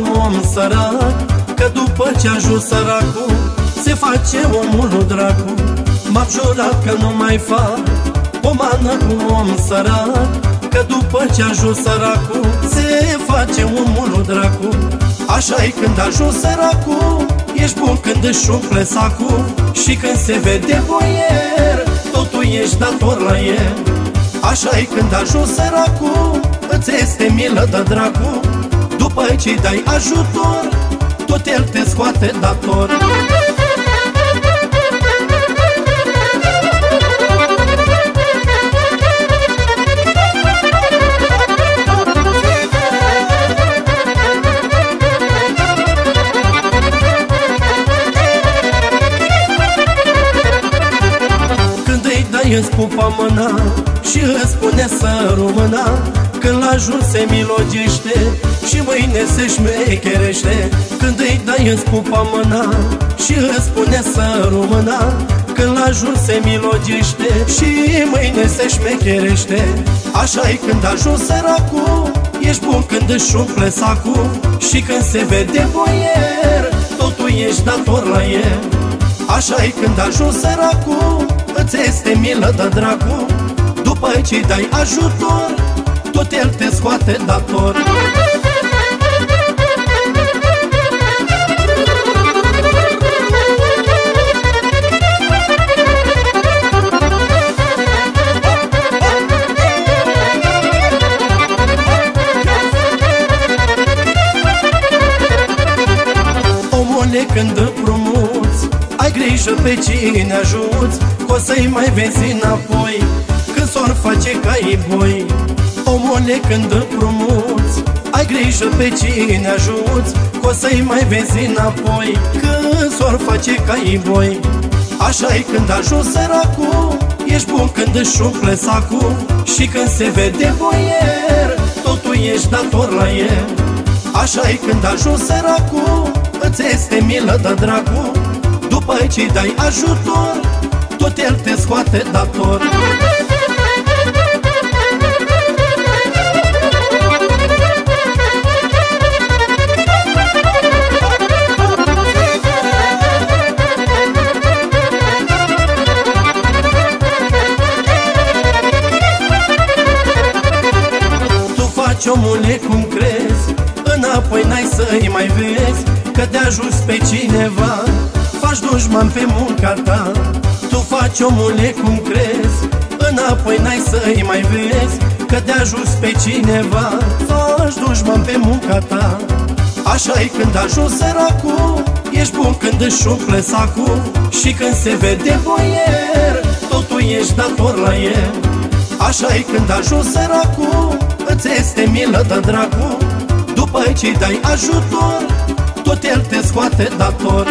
un om sărac Că după ce a ajuns săracul Se face omul lui dracu. M-am jurat că nu mai fac. Pomană cu un om sărac Că după ce a ajuns săracul Se face omul lui dracu. Așa e când ajuns săracul Ești bun când își umple sacul. Și când se vede boier Totul ești dator la el. Așa e când ajuns săracul Îți este milă de dracu. După ce dai ajutor Tot el te scoate dator. Îți pupa mâna Și îți spune să româna Când la jur se milogește Și mâine se șmecherește Când îi dai îți pupa mâna Și îți spune să româna Când la jur se milogește Și mâine se șmecherește. Așa e când ajungi săracul Ești bun când își umple sacul Și când se vede boier Totul ești dator la el. Așa e când ajungi săracul Îți este milă de dracu După ce dai ajutor Tot el te scoate dator. Omule când împrumuți Ai grijă pe cine ajuți Că o să-i mai vezi înapoi. Când s-or face ca boi Omule când împrumuți Ai grijă pe cine ajuți Că o să-i mai vezi înapoi Când s-or face ca boi așa e când ajungi săracul Ești bun când își umple sacul Și când se vede boier Totul ești dator la el. Așa e când ajungi săracul Îți este milă de dracu După ce dai ajutor Tot el te scoate dator faci omule cum crezi? Înapoi n-ai să-i mai vezi Că te ajuns pe cineva. Faci dușman pe munca ta Tu faci omule cum crezi? Înapoi n-ai să-i mai vezi Că te ajuns pe cineva. Faci dușman pe munca ta. Așa e când ajungi săracul Ești bun când își umple sacul. Și când se vede boier Totul ești dator la el. Așa e când ajungi săracul Îți este milă de dracu După ce dai ajutor Tot el te scoate dator